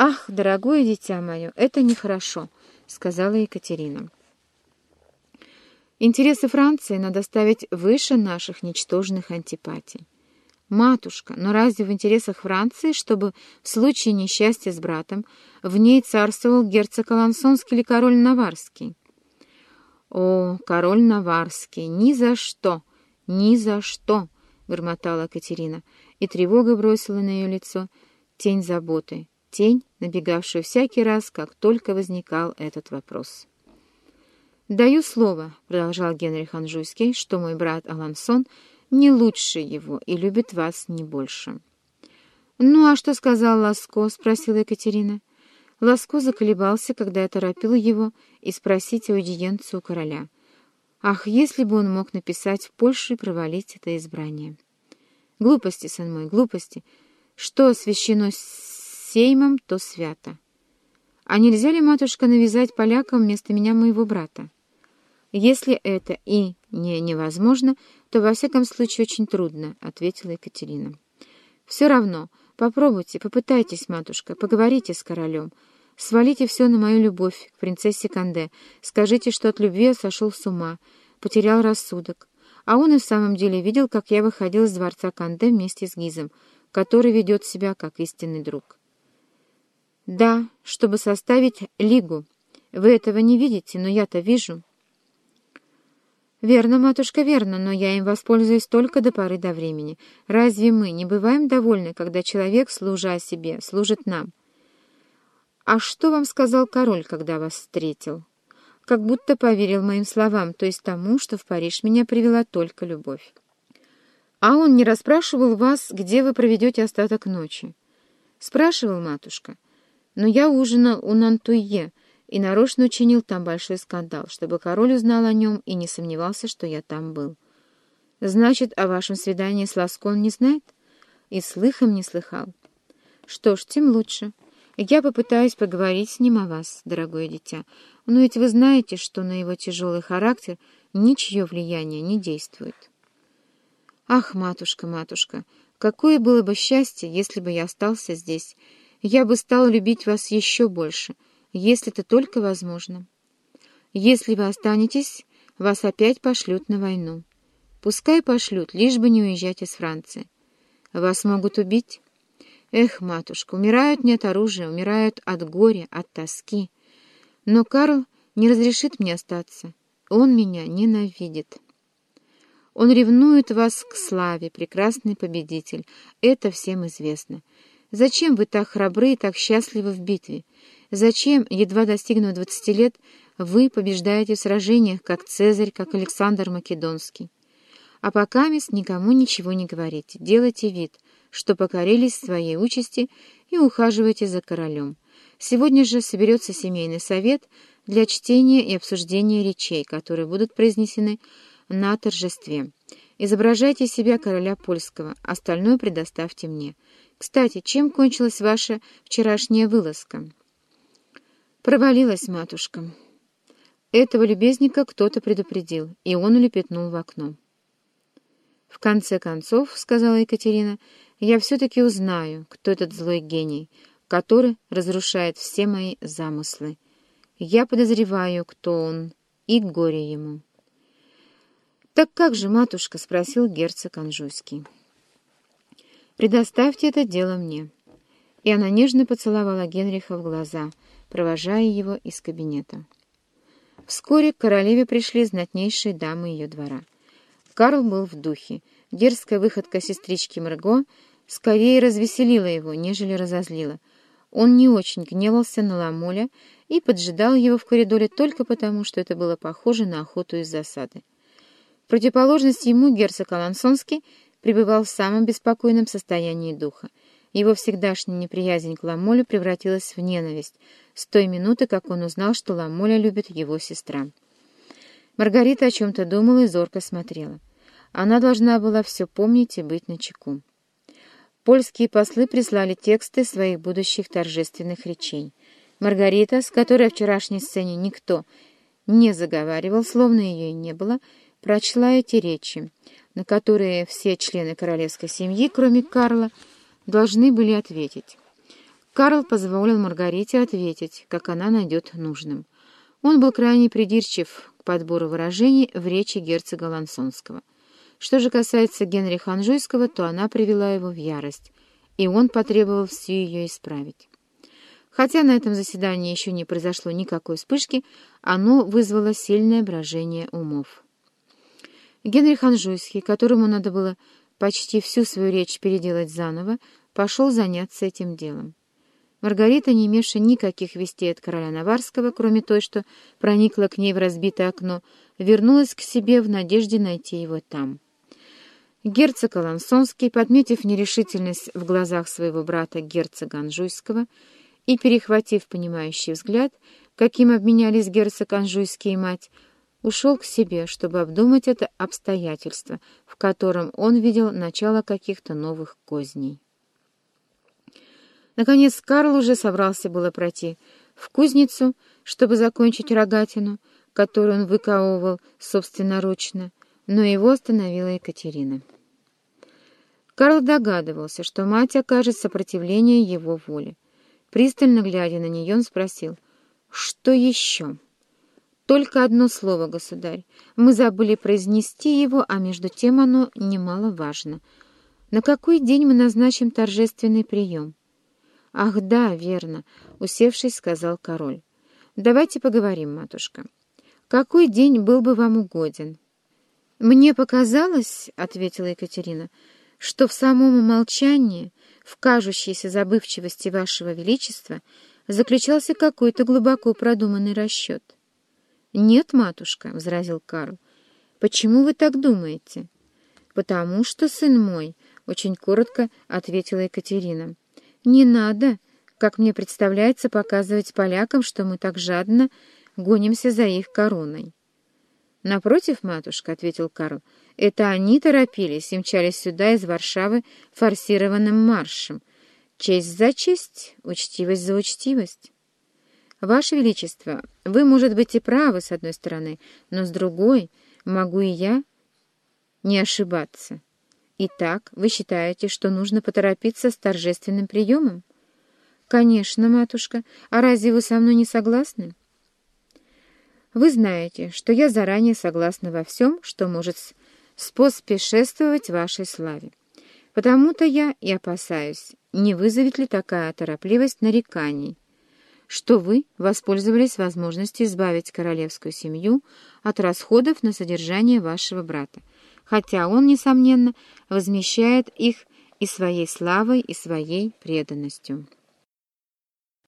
«Ах, дорогое дитя мое, это нехорошо», — сказала Екатерина. «Интересы Франции надо ставить выше наших ничтожных антипатий. Матушка, но разве в интересах Франции, чтобы в случае несчастья с братом в ней царствовал герцог Алансонский или король Наварский?» «О, король Наварский, ни за что, ни за что!» — бормотала Екатерина, и тревога бросила на ее лицо тень заботы тень, набегавшую всякий раз, как только возникал этот вопрос. «Даю слово», — продолжал Генрих Анжуйский, «что мой брат Алансон не лучше его и любит вас не больше». «Ну, а что сказал Ласко?» — спросила Екатерина. Ласко заколебался, когда я торопила его и спросить аудиенцию короля. Ах, если бы он мог написать в Польшу и провалить это избрание! Глупости, сын мой, глупости! Что освящено сеймом, то свято. А нельзя ли, матушка, навязать полякам вместо меня моего брата? Если это и не невозможно, то во всяком случае очень трудно, — ответила Екатерина. Все равно, попробуйте, попытайтесь, матушка, поговорите с королем. Свалите все на мою любовь к принцессе Канде. Скажите, что от любви я сошел с ума, потерял рассудок. А он и в самом деле видел, как я выходил из дворца Канде вместе с Гизом, который ведет себя как истинный друг. «Да, чтобы составить лигу. Вы этого не видите, но я-то вижу». «Верно, матушка, верно, но я им воспользуюсь только до поры до времени. Разве мы не бываем довольны, когда человек, служа себе, служит нам?» «А что вам сказал король, когда вас встретил?» «Как будто поверил моим словам, то есть тому, что в Париж меня привела только любовь». «А он не расспрашивал вас, где вы проведете остаток ночи?» «Спрашивал, матушка». Но я ужинал у Нантуе и нарочно учинил там большой скандал, чтобы король узнал о нем и не сомневался, что я там был. Значит, о вашем свидании с Ласкон не знает? И слыхом не слыхал. Что ж, тем лучше. Я попытаюсь поговорить с ним о вас, дорогое дитя. Но ведь вы знаете, что на его тяжелый характер ничье влияние не действует. Ах, матушка, матушка, какое было бы счастье, если бы я остался здесь, я бы стал любить вас еще больше, если это только возможно. Если вы останетесь, вас опять пошлют на войну. Пускай пошлют, лишь бы не уезжать из Франции. Вас могут убить? Эх, матушка, умирают не от оружия, умирают от горя, от тоски. Но Карл не разрешит мне остаться. Он меня ненавидит. Он ревнует вас к славе, прекрасный победитель. Это всем известно. Зачем вы так храбры и так счастливы в битве? Зачем, едва достигнув двадцати лет, вы побеждаете в сражениях, как Цезарь, как Александр Македонский? А пока мест никому ничего не говорите, делайте вид, что покорились своей участи и ухаживайте за королем. Сегодня же соберется семейный совет для чтения и обсуждения речей, которые будут произнесены на торжестве. Изображайте себя короля польского, остальное предоставьте мне. Кстати, чем кончилась ваша вчерашняя вылазка? Провалилась, матушка. Этого любезника кто-то предупредил, и он улепетнул в окно. В конце концов, — сказала Екатерина, — я все-таки узнаю, кто этот злой гений, который разрушает все мои замыслы. Я подозреваю, кто он, и горе ему. — Так как же, матушка? — спросил герцог Анжуйский. «Предоставьте это дело мне». И она нежно поцеловала Генриха в глаза, провожая его из кабинета. Вскоре к королеве пришли знатнейшие дамы ее двора. Карл был в духе. Дерзкая выходка сестрички Марго скорее развеселила его, нежели разозлила. Он не очень гневался на Ламоля и поджидал его в коридоре только потому, что это было похоже на охоту из засады. В противоположность ему герцог Алансонский пребывал в самом беспокойном состоянии духа. Его всегдашняя неприязнь к Ламолю превратилась в ненависть с той минуты, как он узнал, что Ламоля любит его сестра. Маргарита о чем-то думала и зорко смотрела. Она должна была все помнить и быть начеку. Польские послы прислали тексты своих будущих торжественных речей. Маргарита, с которой о вчерашней сцене никто не заговаривал, словно ее и не было, прочла эти речи, на которые все члены королевской семьи, кроме Карла, должны были ответить. Карл позволил Маргарите ответить, как она найдет нужным. Он был крайне придирчив к подбору выражений в речи герцога Лансонского. Что же касается Генриха Анжуйского, то она привела его в ярость, и он потребовал всю ее исправить. Хотя на этом заседании еще не произошло никакой вспышки, оно вызвало сильное брожение умов. Генрих Анжуйский, которому надо было почти всю свою речь переделать заново, пошел заняться этим делом. Маргарита, не имевшая никаких вестей от короля Наварского, кроме той, что проникла к ней в разбитое окно, вернулась к себе в надежде найти его там. Герцог Алансонский, подметив нерешительность в глазах своего брата герцога Анжуйского и перехватив понимающий взгляд, каким обменялись герцог Анжуйский и мать, ушел к себе, чтобы обдумать это обстоятельство, в котором он видел начало каких-то новых козней. Наконец Карл уже собрался было пройти в кузницу, чтобы закончить рогатину, которую он выковывал собственноручно, но его остановила Екатерина. Карл догадывался, что мать окажет сопротивление его воле. Пристально глядя на нее, он спросил, «Что еще?» «Только одно слово, государь. Мы забыли произнести его, а между тем оно немаловажно. На какой день мы назначим торжественный прием?» «Ах, да, верно», — усевшись, сказал король. «Давайте поговорим, матушка. Какой день был бы вам угоден?» «Мне показалось», — ответила Екатерина, — «что в самом молчании, в кажущейся забывчивости вашего величества, заключался какой-то глубоко продуманный расчет». «Нет, матушка», — возразил Карл. «Почему вы так думаете?» «Потому что, сын мой», — очень коротко ответила Екатерина, — не надо, как мне представляется, показывать полякам, что мы так жадно гонимся за их короной. «Напротив, матушка», — ответил Карл, — «это они торопились и мчались сюда из Варшавы форсированным маршем. Честь за честь, учтивость за учтивость». «Ваше Величество, вы, может быть, и правы, с одной стороны, но с другой могу и я не ошибаться». Итак, вы считаете, что нужно поторопиться с торжественным приемом? Конечно, матушка. А разве вы со мной не согласны? Вы знаете, что я заранее согласна во всем, что может споспешествовать вашей славе. Потому-то я и опасаюсь, не вызовет ли такая торопливость нареканий, что вы воспользовались возможностью избавить королевскую семью от расходов на содержание вашего брата, хотя он, несомненно, возмещает их и своей славой, и своей преданностью.